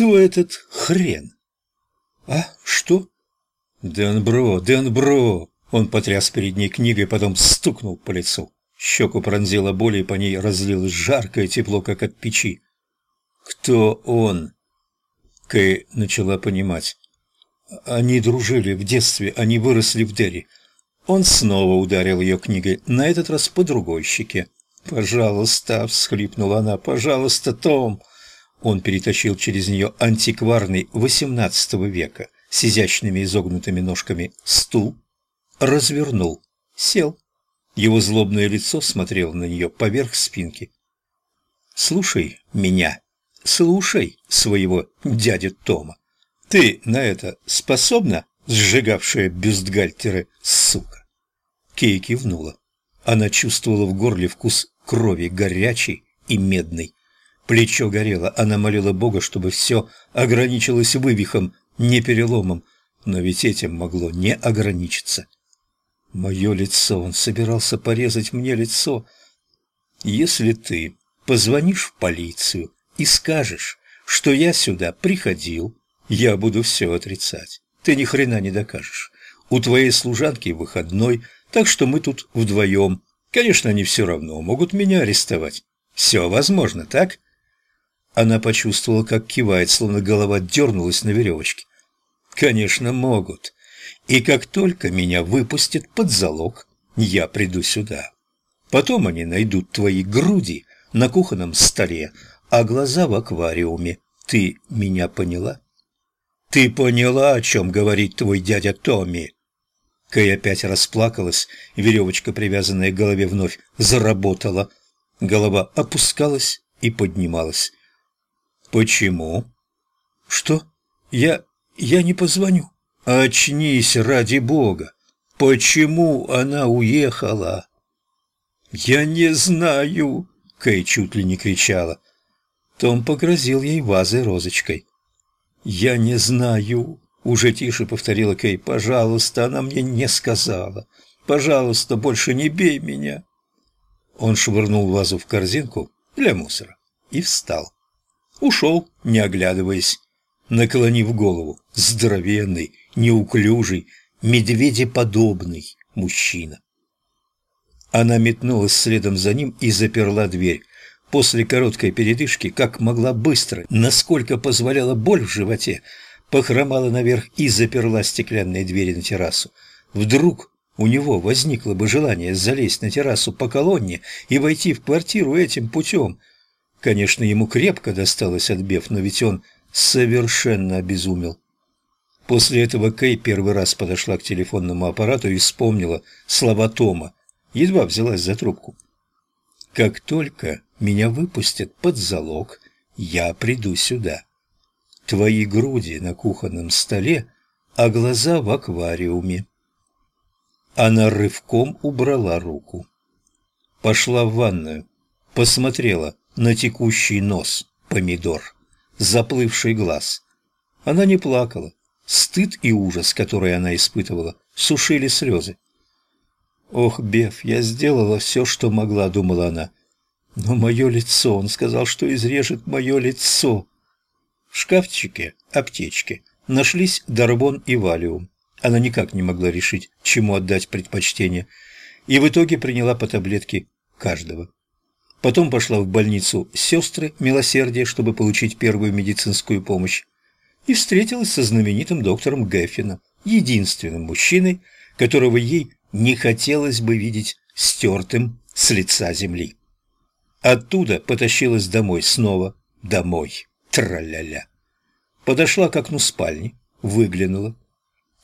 кто этот хрен?» «А, что?» «Денбро, Денбро!» Он потряс перед ней книгой, потом стукнул по лицу. Щеку пронзила боль, и по ней разлилось жаркое тепло, как от печи. «Кто он?» Кэй начала понимать. Они дружили в детстве, они выросли в Дерри. Он снова ударил ее книгой, на этот раз по другой щеке. «Пожалуйста», — всхлипнула она, — «пожалуйста, Том». Он перетащил через нее антикварный XVIII века с изящными изогнутыми ножками стул, развернул, сел. Его злобное лицо смотрело на нее поверх спинки. «Слушай меня, слушай своего дядю Тома. Ты на это способна, сжигавшая бюстгальтеры, сука?» Кей кивнула. Она чувствовала в горле вкус крови, горячий и медный. Плечо горело, она молила Бога, чтобы все ограничилось вывихом, не переломом, но ведь этим могло не ограничиться. Мое лицо, он собирался порезать мне лицо. Если ты позвонишь в полицию и скажешь, что я сюда приходил, я буду все отрицать. Ты ни хрена не докажешь. У твоей служанки выходной, так что мы тут вдвоем. Конечно, они все равно могут меня арестовать. Все возможно, так? Она почувствовала, как кивает, словно голова дернулась на веревочке. Конечно, могут. И как только меня выпустят под залог, я приду сюда. Потом они найдут твои груди на кухонном столе, а глаза в аквариуме. Ты меня поняла? Ты поняла, о чем говорит твой дядя Томми? Кэй опять расплакалась, веревочка, привязанная к голове, вновь заработала. Голова опускалась и поднималась. «Почему?» «Что? Я... я не позвоню». «Очнись, ради бога! Почему она уехала?» «Я не знаю!» — Кэй чуть ли не кричала. Том погрозил ей вазой розочкой. «Я не знаю!» — уже тише повторила Кэй. «Пожалуйста, она мне не сказала. Пожалуйста, больше не бей меня!» Он швырнул вазу в корзинку для мусора и встал. Ушел, не оглядываясь, наклонив голову, здоровенный, неуклюжий, медведеподобный мужчина. Она метнулась следом за ним и заперла дверь. После короткой передышки, как могла быстро, насколько позволяла боль в животе, похромала наверх и заперла стеклянные двери на террасу. Вдруг у него возникло бы желание залезть на террасу по колонне и войти в квартиру этим путем. Конечно, ему крепко досталось от Беф, но ведь он совершенно обезумел. После этого Кей первый раз подошла к телефонному аппарату и вспомнила слова Тома. Едва взялась за трубку. «Как только меня выпустят под залог, я приду сюда. Твои груди на кухонном столе, а глаза в аквариуме». Она рывком убрала руку. Пошла в ванную, посмотрела на текущий нос помидор, заплывший глаз. Она не плакала, Стыд и ужас, который она испытывала, сушили слезы. «Ох, Беф, я сделала все, что могла», — думала она. «Но мое лицо, он сказал, что изрежет мое лицо». В шкафчике аптечки нашлись Дарбон и Валиум. Она никак не могла решить, чему отдать предпочтение, и в итоге приняла по таблетке каждого. Потом пошла в больницу сестры милосердия, чтобы получить первую медицинскую помощь и встретилась со знаменитым доктором Геффином, единственным мужчиной, которого ей не хотелось бы видеть стертым с лица земли. Оттуда потащилась домой снова, домой, траля-ля. Подошла к окну спальни, выглянула.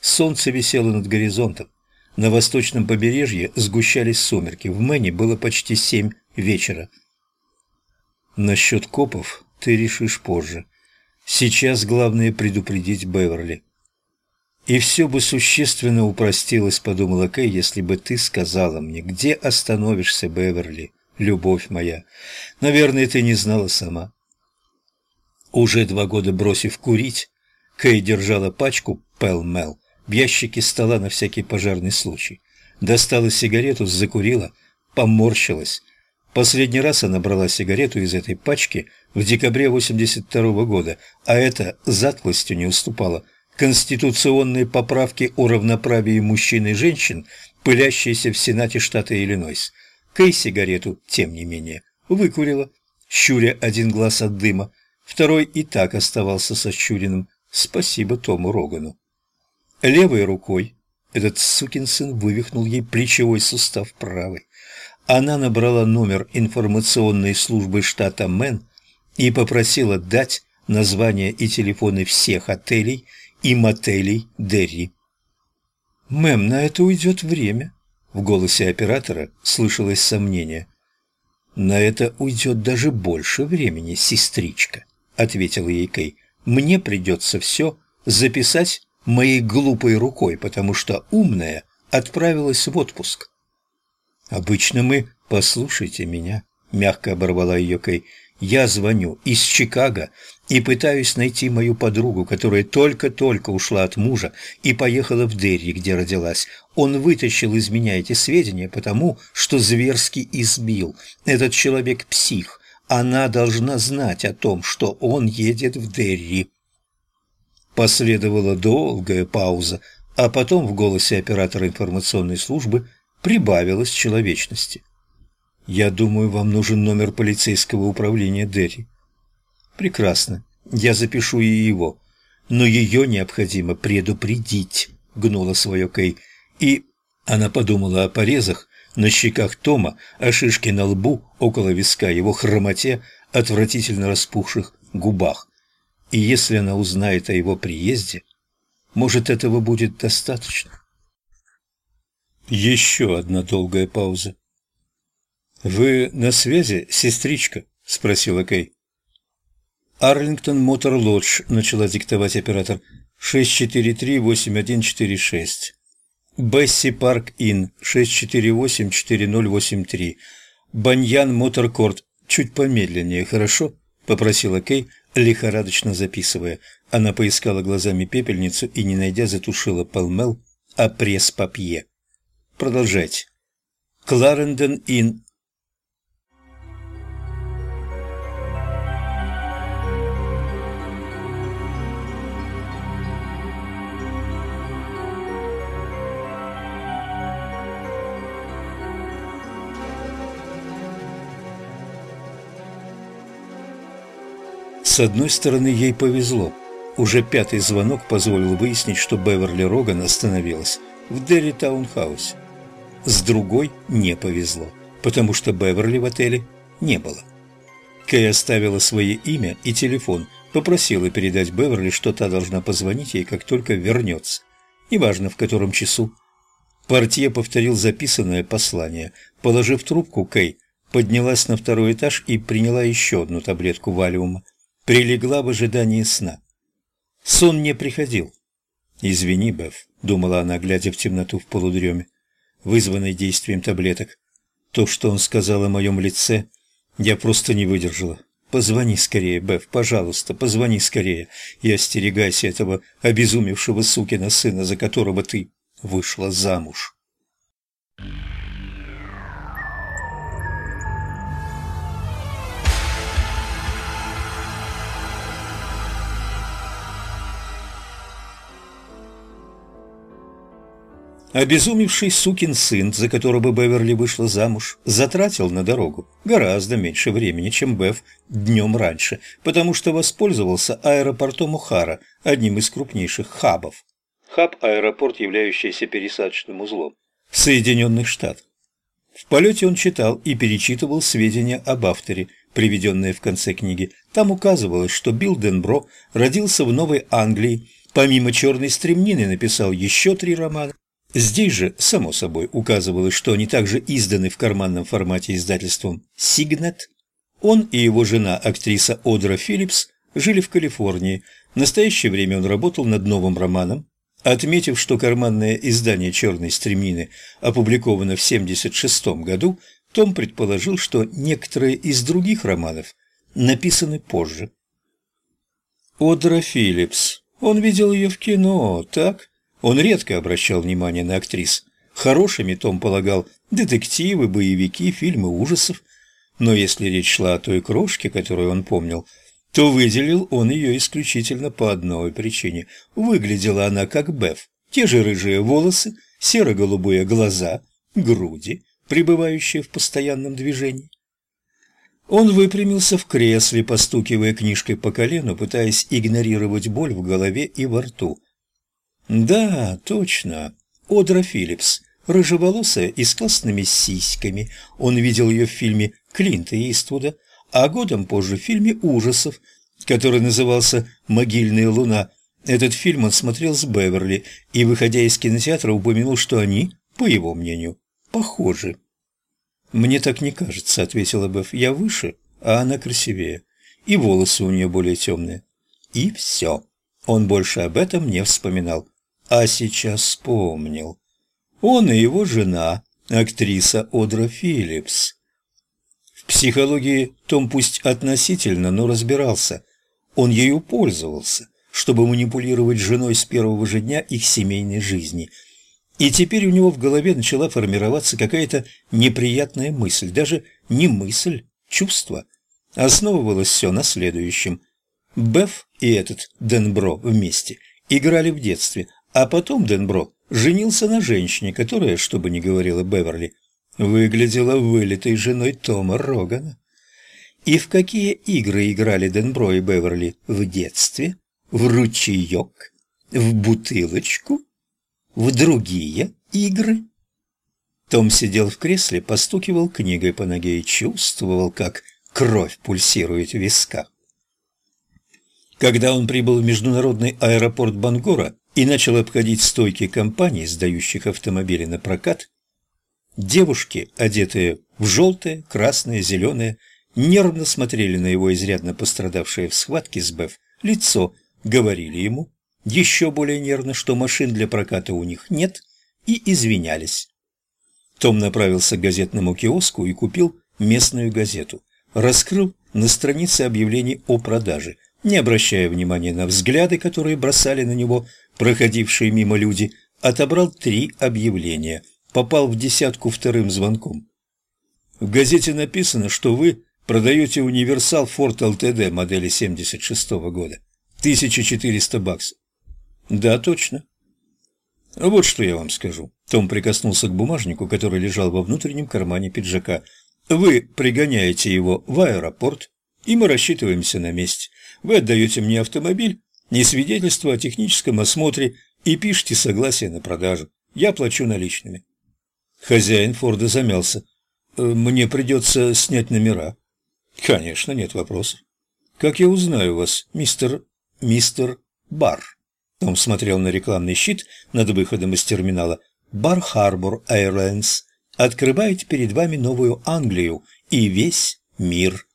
Солнце висело над горизонтом. На восточном побережье сгущались сумерки. В Мэне было почти семь вечера. «Насчет копов ты решишь позже», Сейчас главное предупредить Беверли. И все бы существенно упростилось, подумала Кэй, если бы ты сказала мне, где остановишься, Беверли, любовь моя. Наверное, ты не знала сама. Уже два года бросив курить, Кэй держала пачку Пэл-Мэл в ящике стола на всякий пожарный случай. Достала сигарету, закурила, поморщилась. Последний раз она брала сигарету из этой пачки в декабре 82 года, а это затклостью не уступало конституционной поправке о равноправии мужчин и женщин, пылящейся в Сенате штата Иллинойс. Кей сигарету, тем не менее, выкурила, щуря один глаз от дыма, второй и так оставался сощуренным. Спасибо Тому Рогану. Левой рукой этот сукин сын вывихнул ей плечевой сустав правой. Она набрала номер информационной службы штата Мэн и попросила дать названия и телефоны всех отелей и мотелей Дерри. «Мэм, на это уйдет время», — в голосе оператора слышалось сомнение. «На это уйдет даже больше времени, сестричка», — ответила ей Кей. «Мне придется все записать моей глупой рукой, потому что умная отправилась в отпуск». «Обычно мы... Послушайте меня», — мягко оборвала ее Кей. «Я звоню из Чикаго и пытаюсь найти мою подругу, которая только-только ушла от мужа и поехала в Дерри, где родилась. Он вытащил из меня эти сведения, потому что зверски избил. Этот человек псих. Она должна знать о том, что он едет в Дерри». Последовала долгая пауза, а потом в голосе оператора информационной службы прибавилось человечности. «Я думаю, вам нужен номер полицейского управления Дерри». «Прекрасно. Я запишу и его. Но ее необходимо предупредить», — гнула свое Кей. И она подумала о порезах на щеках Тома, о шишке на лбу, около виска, его хромоте, отвратительно распухших губах. И если она узнает о его приезде, может, этого будет достаточно. Еще одна долгая пауза. «Вы на связи, сестричка?» – спросила Кей. «Арлингтон Мотор Лодж», – начала диктовать оператор. «643-8146». «Бесси Парк Inn», 648-4083. «Баньян Мотор Корт». «Чуть помедленнее, хорошо?» – попросила Кей, лихорадочно записывая. Она поискала глазами пепельницу и, не найдя, затушила полмел, а пресс-папье. Продолжайте. Кларендон С одной стороны, ей повезло. Уже пятый звонок позволил выяснить, что Беверли Роган остановилась в Дерри Таунхаусе с другой не повезло, потому что Беверли в отеле не было. Кэй оставила свое имя и телефон, попросила передать Беверли, что та должна позвонить ей, как только вернется, неважно в котором часу. Портье повторил записанное послание. Положив трубку, Кэй поднялась на второй этаж и приняла еще одну таблетку валиума. Прилегла в ожидании сна. Сон не приходил. «Извини, Беф», — думала она, глядя в темноту в полудреме вызванной действием таблеток. То, что он сказал о моем лице, я просто не выдержала. Позвони скорее, Беф, пожалуйста, позвони скорее и остерегайся этого обезумевшего сукина сына, за которого ты вышла замуж. Обезумевший сукин сын, за которого Беверли вышла замуж, затратил на дорогу гораздо меньше времени, чем Бев днем раньше, потому что воспользовался аэропортом Ухара, одним из крупнейших хабов. Хаб – аэропорт, являющийся пересадочным узлом Соединенных Штатах. В полете он читал и перечитывал сведения об авторе, приведенные в конце книги. Там указывалось, что Билл Денбро родился в Новой Англии, помимо «Черной стремнины» написал еще три романа, Здесь же, само собой, указывалось, что они также изданы в карманном формате издательством «Сигнет». Он и его жена, актриса Одра Филлипс, жили в Калифорнии. В настоящее время он работал над новым романом. Отметив, что карманное издание «Черной стремнины» опубликовано в 1976 году, том предположил, что некоторые из других романов написаны позже. Одра Филлипс. Он видел ее в кино, так? Он редко обращал внимание на актрис. Хорошими Том полагал детективы, боевики, фильмы ужасов. но если речь шла о той крошке, которую он помнил, то выделил он ее исключительно по одной причине. Выглядела она как Беф. Те же рыжие волосы, серо-голубые глаза, груди, пребывающие в постоянном движении. Он выпрямился в кресле, постукивая книжкой по колену, пытаясь игнорировать боль в голове и во рту. «Да, точно. Одра Филлипс, рыжеволосая и с классными сиськами. Он видел ее в фильме Клинта Иствуда, а годом позже в фильме ужасов, который назывался «Могильная луна». Этот фильм он смотрел с Беверли и, выходя из кинотеатра, упомянул, что они, по его мнению, похожи. «Мне так не кажется», — ответила Беф. «Я выше, а она красивее, и волосы у нее более темные». И все. Он больше об этом не вспоминал. А сейчас вспомнил. Он и его жена, актриса Одра Филлипс. В психологии Том пусть относительно, но разбирался. Он ею пользовался, чтобы манипулировать женой с первого же дня их семейной жизни. И теперь у него в голове начала формироваться какая-то неприятная мысль, даже не мысль, чувство. Основывалось все на следующем. Беф и этот Денбро вместе играли в детстве, а потом Денбро женился на женщине, которая, что бы ни говорила Беверли, выглядела вылитой женой Тома Рогана. И в какие игры играли Денбро и Беверли в детстве? В ручеек? В бутылочку? В другие игры? Том сидел в кресле, постукивал книгой по ноге и чувствовал, как кровь пульсирует в висках. Когда он прибыл в международный аэропорт Бангора, и начал обходить стойки компаний, сдающих автомобили на прокат, девушки, одетые в желтое, красное, зеленое, нервно смотрели на его изрядно пострадавшее в схватке с Беф лицо, говорили ему, еще более нервно, что машин для проката у них нет, и извинялись. Том направился к газетному киоску и купил местную газету. Раскрыл на странице объявлений о продаже, не обращая внимания на взгляды, которые бросали на него проходившие мимо люди, отобрал три объявления, попал в десятку вторым звонком. В газете написано, что вы продаете универсал Ford LTD модели 76 -го года. 1400 баксов. Да, точно. Вот что я вам скажу. Том прикоснулся к бумажнику, который лежал во внутреннем кармане пиджака. Вы пригоняете его в аэропорт, и мы рассчитываемся на месте. Вы отдаете мне автомобиль, не свидетельство о техническом осмотре и пишите согласие на продажу. Я плачу наличными. Хозяин Форда замялся. «Э, «Мне придется снять номера». «Конечно, нет вопросов». «Как я узнаю вас, мистер... мистер Бар?» Он смотрел на рекламный щит над выходом из терминала. «Бар Харбор Airlines открывает перед вами новую Англию и весь мир».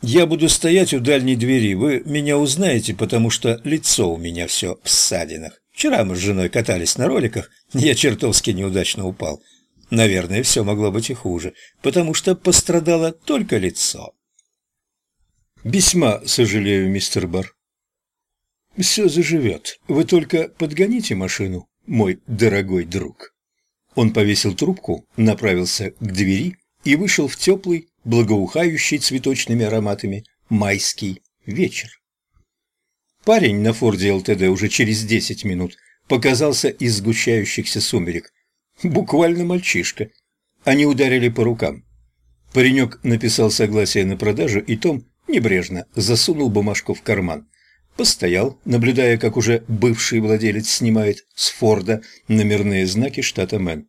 Я буду стоять у дальней двери, вы меня узнаете, потому что лицо у меня все в ссадинах. Вчера мы с женой катались на роликах, я чертовски неудачно упал. Наверное, все могло быть и хуже, потому что пострадало только лицо. Весьма сожалею, мистер Бар. Все заживет. Вы только подгоните машину, мой дорогой друг. Он повесил трубку, направился к двери и вышел в теплый, благоухающий цветочными ароматами майский вечер. Парень на Форде ЛТД уже через десять минут показался из сгущающихся сумерек. Буквально мальчишка. Они ударили по рукам. Паренек написал согласие на продажу, и Том небрежно засунул бумажку в карман. Постоял, наблюдая, как уже бывший владелец снимает с Форда номерные знаки штата Мэн.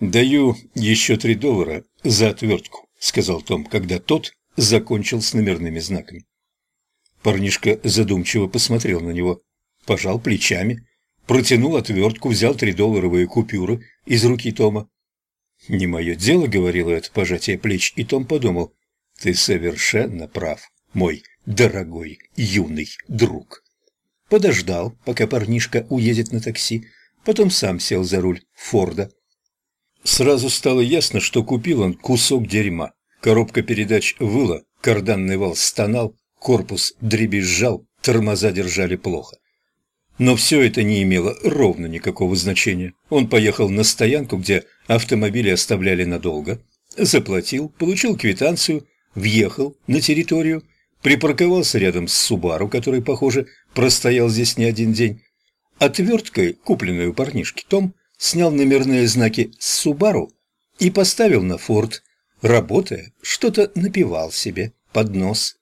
«Даю еще три доллара за отвертку», — сказал Том, когда тот закончил с номерными знаками. Парнишка задумчиво посмотрел на него, пожал плечами, протянул отвертку, взял тридолларовые купюры из руки Тома. «Не мое дело», — говорило это пожатие плеч, и Том подумал, «Ты совершенно прав, мой дорогой юный друг». Подождал, пока парнишка уедет на такси, потом сам сел за руль Форда. Сразу стало ясно, что купил он кусок дерьма. Коробка передач выла, карданный вал стонал, корпус дребезжал, тормоза держали плохо. Но все это не имело ровно никакого значения. Он поехал на стоянку, где автомобили оставляли надолго, Заплатил, получил квитанцию, въехал на территорию, припарковался рядом с Субару, который, похоже, простоял здесь не один день. Отверткой, купленной у парнишки, Том снял номерные знаки с Субару и поставил на форт. Работая, что-то напивал себе под нос.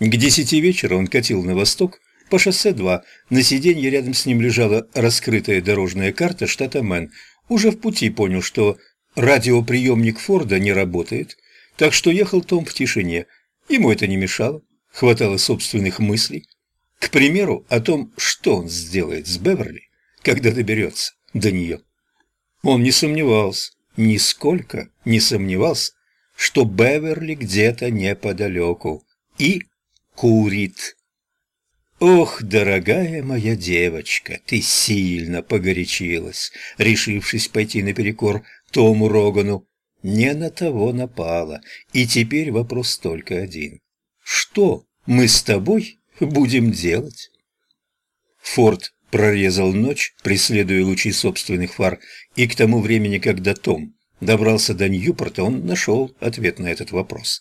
К десяти вечера он катил на восток по шоссе 2. На сиденье рядом с ним лежала раскрытая дорожная карта штата Мэн. Уже в пути понял, что радиоприемник Форда не работает, так что ехал Том в тишине. Ему это не мешало, хватало собственных мыслей. К примеру, о том, что он сделает с Беверли, когда доберется до нее. Он не сомневался, нисколько не сомневался, что Беверли где-то неподалеку и курит. «Ох, дорогая моя девочка, ты сильно погорячилась, решившись пойти наперекор Тому Рогану. Не на того напала, и теперь вопрос только один. Что мы с тобой будем делать?» Форд прорезал ночь, преследуя лучи собственных фар, и к тому времени, когда Том добрался до Ньюпорта, он нашел ответ на этот вопрос.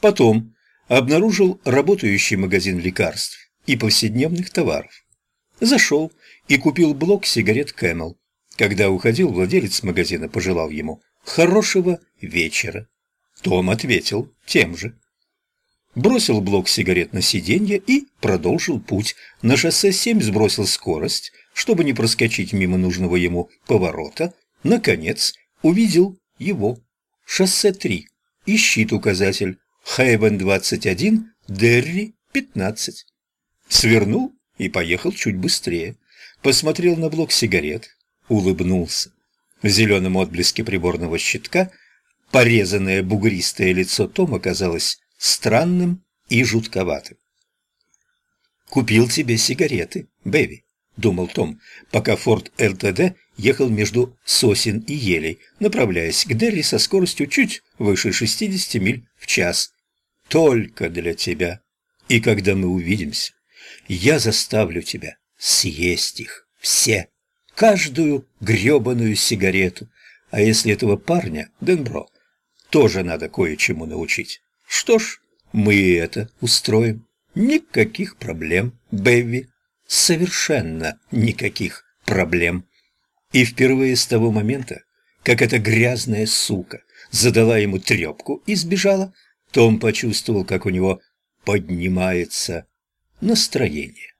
Потом обнаружил работающий магазин лекарств и повседневных товаров. Зашел и купил блок сигарет Camel. Когда уходил, владелец магазина пожелал ему «хорошего вечера». Том ответил тем же. Бросил блок сигарет на сиденье и продолжил путь. На шоссе 7 сбросил скорость, чтобы не проскочить мимо нужного ему поворота. Наконец, увидел его. Шоссе 3. Ищит указатель. Хейвен 21, Дерри 15. Свернул и поехал чуть быстрее. Посмотрел на блок сигарет, улыбнулся. В зеленом отблеске приборного щитка порезанное бугристое лицо Тома казалось странным и жутковатым. «Купил тебе сигареты, Бэви», — думал Том, пока Форд ЛТД ехал между сосен и елей, направляясь к Дерри со скоростью чуть выше 60 миль в час. «Только для тебя. И когда мы увидимся, я заставлю тебя съесть их все, каждую грёбаную сигарету. А если этого парня, Денбро, тоже надо кое-чему научить. Что ж, мы это устроим. Никаких проблем, Бэви. Совершенно никаких проблем. И впервые с того момента, как эта грязная сука задала ему трепку и сбежала, Том почувствовал, как у него поднимается настроение.